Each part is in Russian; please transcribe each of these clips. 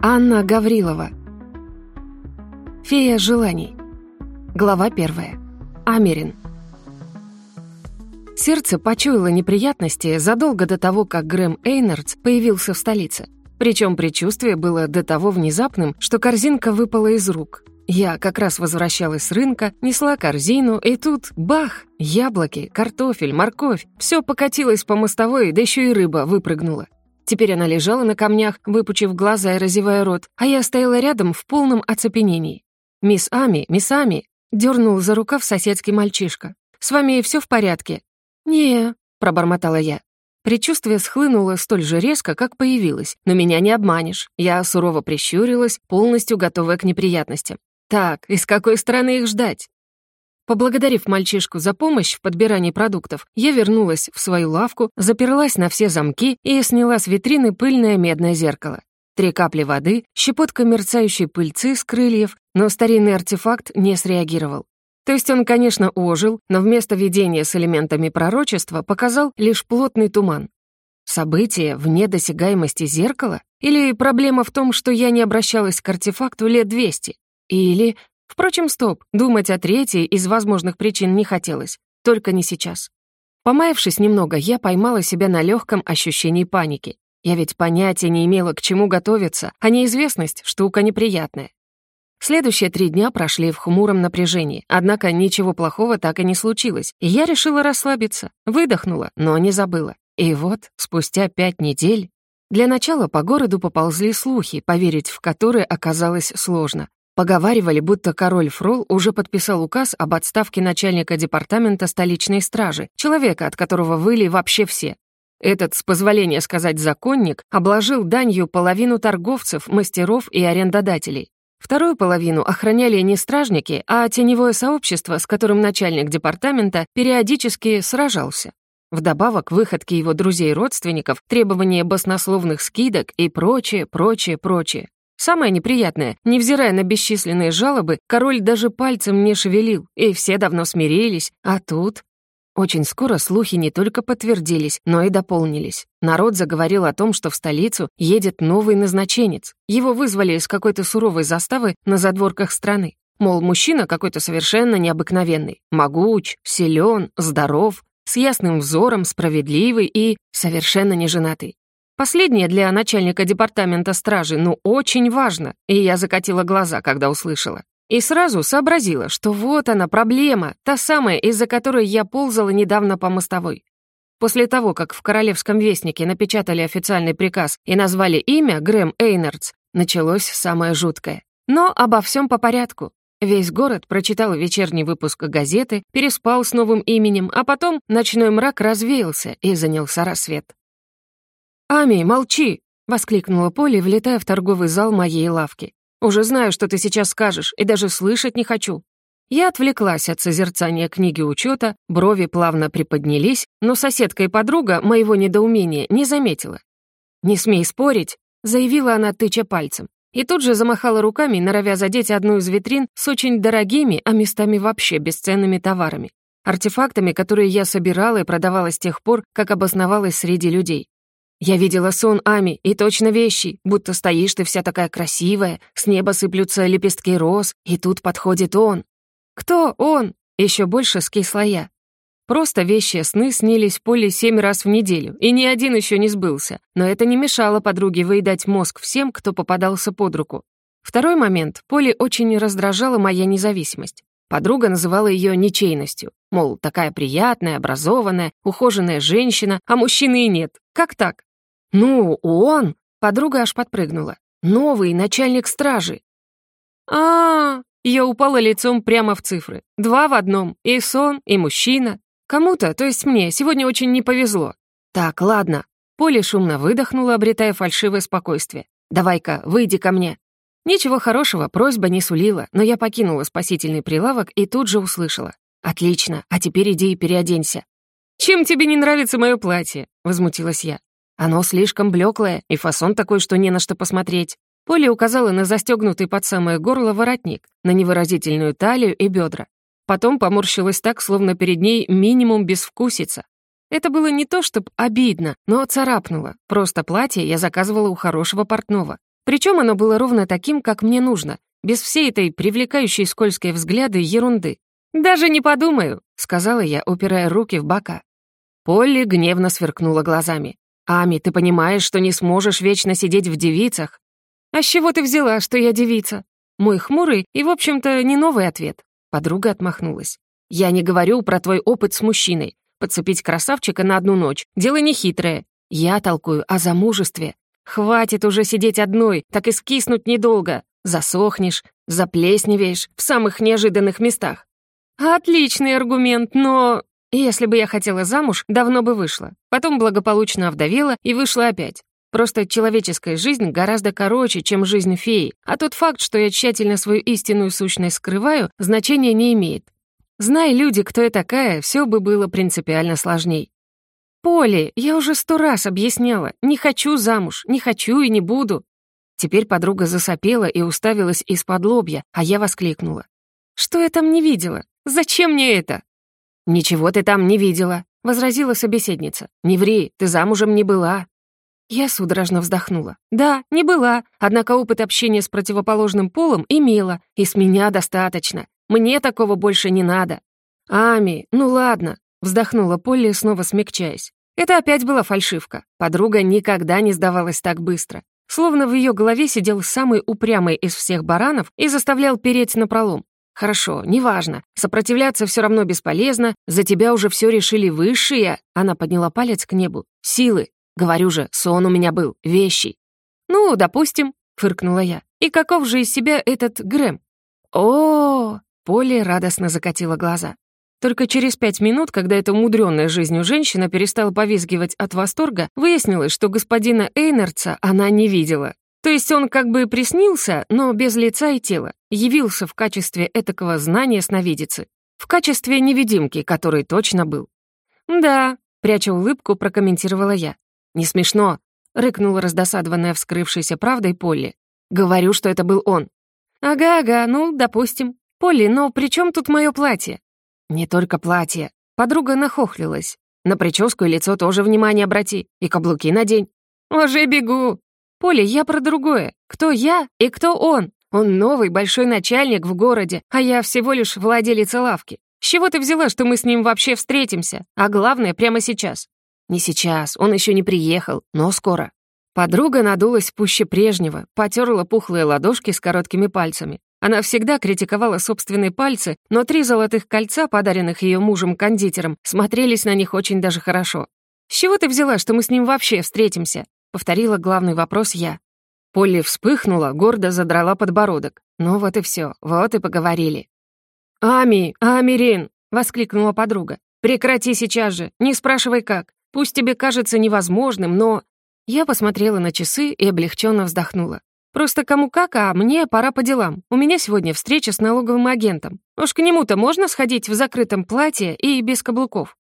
Анна Гаврилова. Фея желаний. Глава первая. Америн. Сердце почуяло неприятности задолго до того, как Грэм Эйнардс появился в столице. Причем предчувствие было до того внезапным, что корзинка выпала из рук. Я как раз возвращалась с рынка, несла корзину, и тут — бах! Яблоки, картофель, морковь — все покатилось по мостовой, да еще и рыба выпрыгнула. Теперь она лежала на камнях, выпучив глаза и разевая рот, а я стояла рядом в полном оцепенении. «Мисс Ами, мисс Ами!» — дернул за рукав соседский мальчишка. «С вами все в порядке?» «Не», — пробормотала я. Предчувствие схлынуло столь же резко, как появилось, но меня не обманешь. Я сурово прищурилась, полностью готовая к неприятностям. Так, и с какой стороны их ждать? Поблагодарив мальчишку за помощь в подбирании продуктов, я вернулась в свою лавку, заперлась на все замки и сняла с витрины пыльное медное зеркало. Три капли воды, щепотка мерцающей пыльцы с крыльев, но старинный артефакт не среагировал. То есть он, конечно, ожил, но вместо видения с элементами пророчества показал лишь плотный туман. Событие вне досягаемости зеркала? Или проблема в том, что я не обращалась к артефакту лет 200? Или Впрочем, стоп, думать о третьей из возможных причин не хотелось, только не сейчас. Помаявшись немного, я поймала себя на легком ощущении паники. Я ведь понятия не имела, к чему готовиться, а неизвестность — штука неприятная. Следующие три дня прошли в хмуром напряжении, однако ничего плохого так и не случилось, и я решила расслабиться. Выдохнула, но не забыла. И вот, спустя пять недель... Для начала по городу поползли слухи, поверить в которые оказалось сложно. Поговаривали, будто король Фрол уже подписал указ об отставке начальника департамента столичной стражи, человека, от которого выли вообще все. Этот, с позволения сказать законник, обложил данью половину торговцев, мастеров и арендодателей. Вторую половину охраняли не стражники, а теневое сообщество, с которым начальник департамента периодически сражался. Вдобавок, выходки его друзей и родственников, требования баснословных скидок и прочее, прочее, прочее. Самое неприятное, невзирая на бесчисленные жалобы, король даже пальцем не шевелил, и все давно смирились, а тут... Очень скоро слухи не только подтвердились, но и дополнились. Народ заговорил о том, что в столицу едет новый назначенец. Его вызвали из какой-то суровой заставы на задворках страны. Мол, мужчина какой-то совершенно необыкновенный. Могуч, силен, здоров, с ясным взором, справедливый и совершенно неженатый. Последнее для начальника департамента стражи, ну, очень важно, и я закатила глаза, когда услышала. И сразу сообразила, что вот она, проблема, та самая, из-за которой я ползала недавно по мостовой. После того, как в «Королевском вестнике» напечатали официальный приказ и назвали имя Грэм Эйнардс, началось самое жуткое. Но обо всем по порядку. Весь город прочитал вечерний выпуск газеты, переспал с новым именем, а потом ночной мрак развеялся и занялся рассвет. «Ами, молчи!» — воскликнула Поли, влетая в торговый зал моей лавки. «Уже знаю, что ты сейчас скажешь, и даже слышать не хочу». Я отвлеклась от созерцания книги учета, брови плавно приподнялись, но соседка и подруга моего недоумения не заметила. «Не смей спорить», — заявила она, тыча пальцем. И тут же замахала руками, норовя задеть одну из витрин с очень дорогими, а местами вообще бесценными товарами. Артефактами, которые я собирала и продавала с тех пор, как обосновалась среди людей. Я видела сон, Ами, и точно вещи, будто стоишь ты вся такая красивая, с неба сыплются лепестки роз, и тут подходит он. Кто он? Еще больше скисла я. Просто вещи сны снились Поле семь раз в неделю, и ни один еще не сбылся. Но это не мешало подруге выедать мозг всем, кто попадался под руку. Второй момент. Поле очень раздражала моя независимость. Подруга называла ее ничейностью. Мол, такая приятная, образованная, ухоженная женщина, а мужчины и нет. Как так? «Ну, он!» — подруга аж подпрыгнула. «Новый начальник стражи!» а, -а, -а Я упала лицом прямо в цифры. Два в одном. И сон, и мужчина. Кому-то, то есть мне, сегодня очень не повезло. Так, ладно. Поле шумно выдохнула, обретая фальшивое спокойствие. «Давай-ка, выйди ко мне». Ничего хорошего просьба не сулила, но я покинула спасительный прилавок и тут же услышала. «Отлично, а теперь иди и переоденься». «Чем тебе не нравится мое платье?» — возмутилась я. Оно слишком блеклое, и фасон такой, что не на что посмотреть. Поля указала на застегнутый под самое горло воротник, на невыразительную талию и бедра. Потом поморщилась так, словно перед ней минимум безвкусица. Это было не то, чтобы обидно, но царапнуло. Просто платье я заказывала у хорошего портного. Причем оно было ровно таким, как мне нужно, без всей этой привлекающей скользкой взгляды ерунды. «Даже не подумаю», — сказала я, упирая руки в бока. Полли гневно сверкнула глазами. «Ами, ты понимаешь, что не сможешь вечно сидеть в девицах?» «А с чего ты взяла, что я девица?» Мой хмурый и, в общем-то, не новый ответ. Подруга отмахнулась. «Я не говорю про твой опыт с мужчиной. Подцепить красавчика на одну ночь — дело нехитрое. Я толкую о замужестве. Хватит уже сидеть одной, так и скиснуть недолго. Засохнешь, заплесневеешь в самых неожиданных местах». «Отличный аргумент, но...» Если бы я хотела замуж, давно бы вышла. Потом благополучно овдовела и вышла опять. Просто человеческая жизнь гораздо короче, чем жизнь феи, а тот факт, что я тщательно свою истинную сущность скрываю, значения не имеет. Знай, люди, кто я такая, все бы было принципиально сложней. Поли, я уже сто раз объясняла, не хочу замуж, не хочу и не буду». Теперь подруга засопела и уставилась из-под лобья, а я воскликнула. «Что я там не видела? Зачем мне это?» «Ничего ты там не видела», — возразила собеседница. «Не ври, ты замужем не была». Я судорожно вздохнула. «Да, не была, однако опыт общения с противоположным полом имела, и с меня достаточно. Мне такого больше не надо». «Ами, ну ладно», — вздохнула Полли, снова смягчаясь. Это опять была фальшивка. Подруга никогда не сдавалась так быстро. Словно в ее голове сидел самый упрямый из всех баранов и заставлял переть напролом. Хорошо, неважно. Сопротивляться все равно бесполезно. За тебя уже все решили высшие. Она подняла палец к небу. Силы. Говорю же, сон у меня был, Вещи. Ну, допустим, фыркнула я. И каков же из себя этот Грэм? О, -о, -о Поле радостно закатила глаза. Только через пять минут, когда эта мудрённая жизнью женщина перестала повизгивать от восторга, выяснилось, что господина Эйнерца она не видела. То есть он как бы приснился, но без лица и тела, явился в качестве этакого знания сновидицы, в качестве невидимки, который точно был. «Да», — пряча улыбку, прокомментировала я. «Не смешно», — рыкнула раздосадованная вскрывшейся правдой Полли. «Говорю, что это был он». «Ага-ага, ну, допустим. Полли, но при чем тут мое платье?» «Не только платье». Подруга нахохлилась. «На прическу и лицо тоже внимание обрати, и каблуки надень». «Уже бегу!» Поле, я про другое. Кто я и кто он? Он новый большой начальник в городе, а я всего лишь владелица лавки. С чего ты взяла, что мы с ним вообще встретимся? А главное, прямо сейчас». «Не сейчас, он еще не приехал, но скоро». Подруга надулась пуще прежнего, потерла пухлые ладошки с короткими пальцами. Она всегда критиковала собственные пальцы, но три золотых кольца, подаренных ее мужем-кондитером, смотрелись на них очень даже хорошо. «С чего ты взяла, что мы с ним вообще встретимся? повторила главный вопрос я. Полли вспыхнула, гордо задрала подбородок. Ну вот и все, вот и поговорили. «Ами, Амирин!» — воскликнула подруга. «Прекрати сейчас же, не спрашивай как. Пусть тебе кажется невозможным, но...» Я посмотрела на часы и облегченно вздохнула. «Просто кому как, а мне пора по делам. У меня сегодня встреча с налоговым агентом. Уж к нему-то можно сходить в закрытом платье и без каблуков?»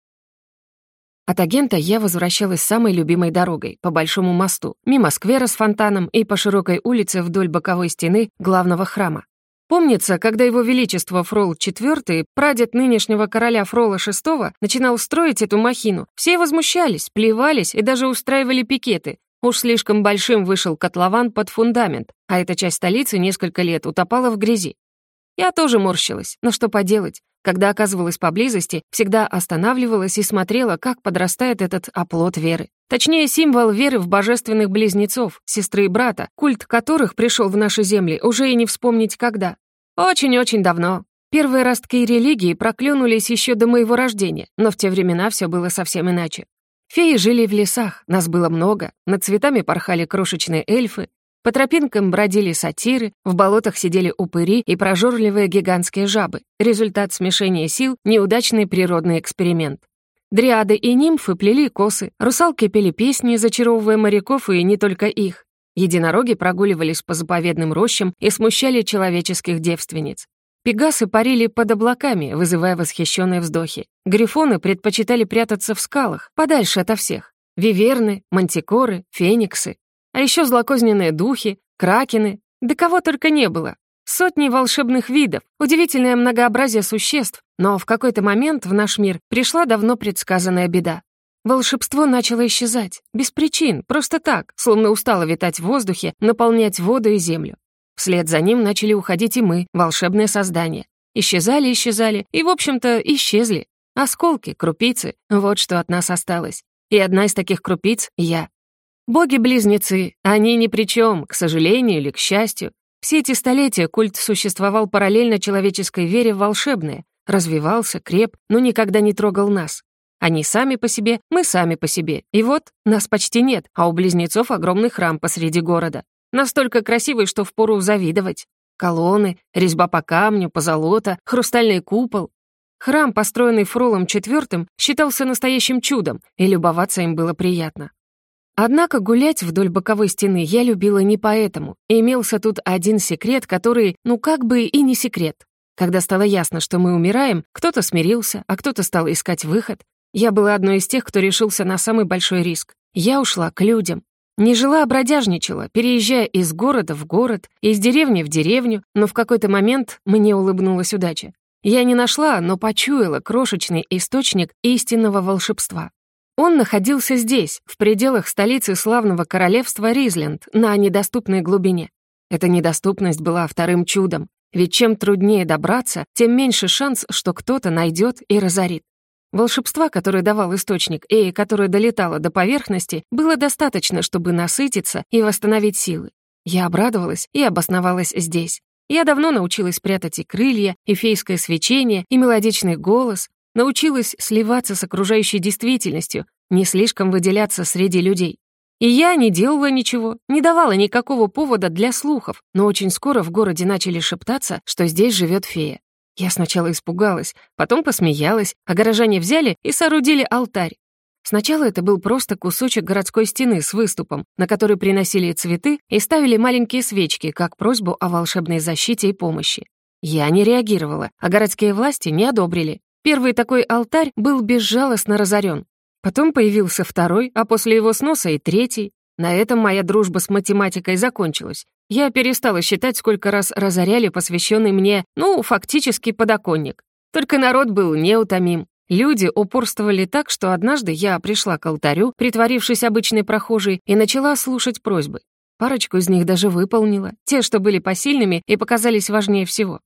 От агента я возвращалась самой любимой дорогой, по Большому мосту, мимо сквера с фонтаном и по широкой улице вдоль боковой стены главного храма. Помнится, когда его величество Фрол IV, прадед нынешнего короля Фрола VI, начинал строить эту махину, все возмущались, плевались и даже устраивали пикеты. Уж слишком большим вышел котлован под фундамент, а эта часть столицы несколько лет утопала в грязи. Я тоже морщилась, но что поделать, когда оказывалась поблизости, всегда останавливалась и смотрела, как подрастает этот оплот веры. Точнее, символ веры в божественных близнецов, сестры и брата, культ которых пришел в наши земли уже и не вспомнить когда. Очень-очень давно. Первые ростки религии проклюнулись еще до моего рождения, но в те времена все было совсем иначе. Феи жили в лесах, нас было много, над цветами порхали крошечные эльфы, по тропинкам бродили сатиры, в болотах сидели упыри и прожорливые гигантские жабы. Результат смешения сил — неудачный природный эксперимент. Дриады и нимфы плели косы, русалки пели песни, зачаровывая моряков и не только их. Единороги прогуливались по заповедным рощам и смущали человеческих девственниц. Пегасы парили под облаками, вызывая восхищенные вздохи. Грифоны предпочитали прятаться в скалах, подальше ото всех. Виверны, мантикоры, фениксы. А еще злокозненные духи, кракены, да кого только не было. Сотни волшебных видов, удивительное многообразие существ, но в какой-то момент в наш мир пришла давно предсказанная беда. Волшебство начало исчезать, без причин, просто так, словно устало витать в воздухе, наполнять воду и землю. Вслед за ним начали уходить и мы, волшебные создания. Исчезали, исчезали, и, в общем-то, исчезли. Осколки, крупицы — вот что от нас осталось. И одна из таких крупиц — я. Боги-близнецы, они ни при чем, к сожалению или к счастью. Все эти столетия культ существовал параллельно человеческой вере в волшебное, развивался, креп, но никогда не трогал нас. Они сами по себе, мы сами по себе. И вот нас почти нет, а у близнецов огромный храм посреди города. Настолько красивый, что впору завидовать. Колонны, резьба по камню, позолота, хрустальный купол. Храм, построенный Фролом IV, считался настоящим чудом, и любоваться им было приятно. Однако гулять вдоль боковой стены я любила не поэтому. Имелся тут один секрет, который, ну как бы и не секрет. Когда стало ясно, что мы умираем, кто-то смирился, а кто-то стал искать выход. Я была одной из тех, кто решился на самый большой риск. Я ушла к людям. Не жила, а бродяжничала, переезжая из города в город, из деревни в деревню, но в какой-то момент мне улыбнулась удача. Я не нашла, но почуяла крошечный источник истинного волшебства. Он находился здесь, в пределах столицы славного королевства Ризленд, на недоступной глубине. Эта недоступность была вторым чудом, ведь чем труднее добраться, тем меньше шанс, что кто-то найдет и разорит. Волшебства, которое давал источник и которое долетало до поверхности, было достаточно, чтобы насытиться и восстановить силы. Я обрадовалась и обосновалась здесь. Я давно научилась прятать и крылья, и фейское свечение, и мелодичный голос, научилась сливаться с окружающей действительностью, не слишком выделяться среди людей. И я не делала ничего, не давала никакого повода для слухов, но очень скоро в городе начали шептаться, что здесь живет фея. Я сначала испугалась, потом посмеялась, а горожане взяли и соорудили алтарь. Сначала это был просто кусочек городской стены с выступом, на который приносили цветы и ставили маленькие свечки, как просьбу о волшебной защите и помощи. Я не реагировала, а городские власти не одобрили. Первый такой алтарь был безжалостно разорен. Потом появился второй, а после его сноса и третий. На этом моя дружба с математикой закончилась. Я перестала считать, сколько раз разоряли посвященный мне, ну, фактически подоконник. Только народ был неутомим. Люди упорствовали так, что однажды я пришла к алтарю, притворившись обычной прохожей, и начала слушать просьбы. Парочку из них даже выполнила, те, что были посильными и показались важнее всего.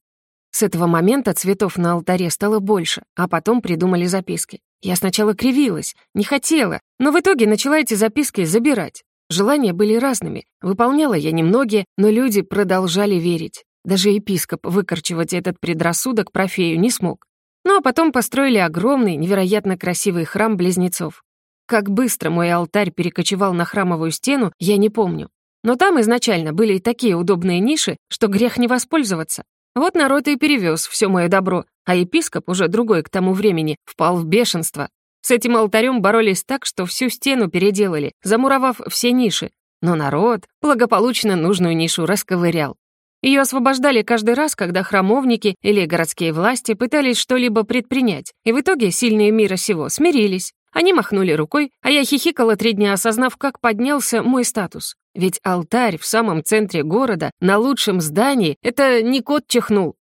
С этого момента цветов на алтаре стало больше, а потом придумали записки. Я сначала кривилась, не хотела, но в итоге начала эти записки забирать. Желания были разными, выполняла я немногие, но люди продолжали верить. Даже епископ выкорчевать этот предрассудок профею не смог. Ну а потом построили огромный, невероятно красивый храм близнецов. Как быстро мой алтарь перекочевал на храмовую стену, я не помню. Но там изначально были и такие удобные ниши, что грех не воспользоваться. Вот народ и перевез все мое добро, а епископ, уже другой к тому времени, впал в бешенство. С этим алтарем боролись так, что всю стену переделали, замуровав все ниши. Но народ благополучно нужную нишу расковырял. Ее освобождали каждый раз, когда храмовники или городские власти пытались что-либо предпринять, и в итоге сильные мира сего смирились. Они махнули рукой, а я хихикала три дня, осознав, как поднялся мой статус. Ведь алтарь в самом центре города, на лучшем здании, это не кот чихнул.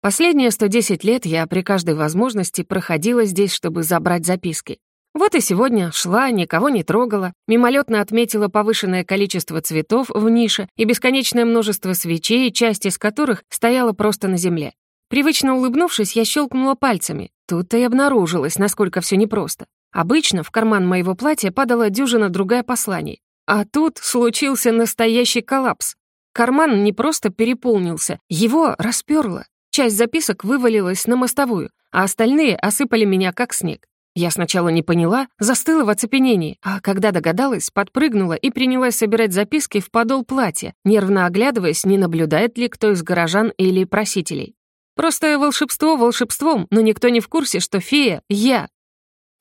Последние 110 лет я при каждой возможности проходила здесь, чтобы забрать записки. Вот и сегодня шла, никого не трогала, мимолетно отметила повышенное количество цветов в нише и бесконечное множество свечей, часть из которых стояла просто на земле. Привычно улыбнувшись, я щелкнула пальцами. Тут-то и обнаружилось, насколько все непросто. Обычно в карман моего платья падала дюжина другая посланий. А тут случился настоящий коллапс. Карман не просто переполнился, его расперло. Часть записок вывалилась на мостовую, а остальные осыпали меня как снег. Я сначала не поняла, застыла в оцепенении, а когда догадалась, подпрыгнула и принялась собирать записки в подол платья, нервно оглядываясь, не наблюдает ли кто из горожан или просителей. Просто волшебство волшебством, но никто не в курсе, что фея — я,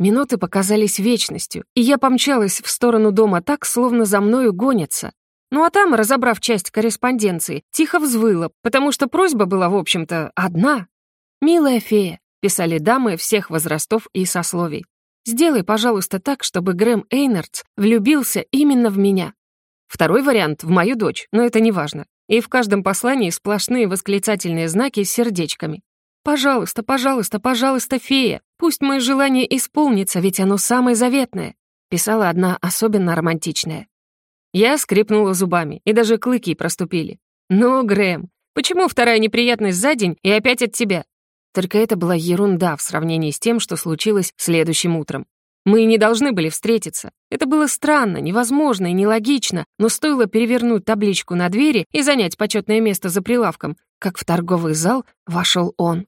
Минуты показались вечностью, и я помчалась в сторону дома так, словно за мною гонятся. Ну а там, разобрав часть корреспонденции, тихо взвыла, потому что просьба была, в общем-то, одна. «Милая фея», — писали дамы всех возрастов и сословий, «сделай, пожалуйста, так, чтобы Грэм Эйнардс влюбился именно в меня». Второй вариант — в мою дочь, но это неважно. И в каждом послании сплошные восклицательные знаки с сердечками. «Пожалуйста, пожалуйста, пожалуйста, фея, пусть мое желание исполнится, ведь оно самое заветное», писала одна особенно романтичная. Я скрипнула зубами, и даже клыки проступили. «Ну, Грэм, почему вторая неприятность за день и опять от тебя?» Только это была ерунда в сравнении с тем, что случилось следующим утром. Мы не должны были встретиться. Это было странно, невозможно и нелогично, но стоило перевернуть табличку на двери и занять почетное место за прилавком, как в торговый зал вошел он.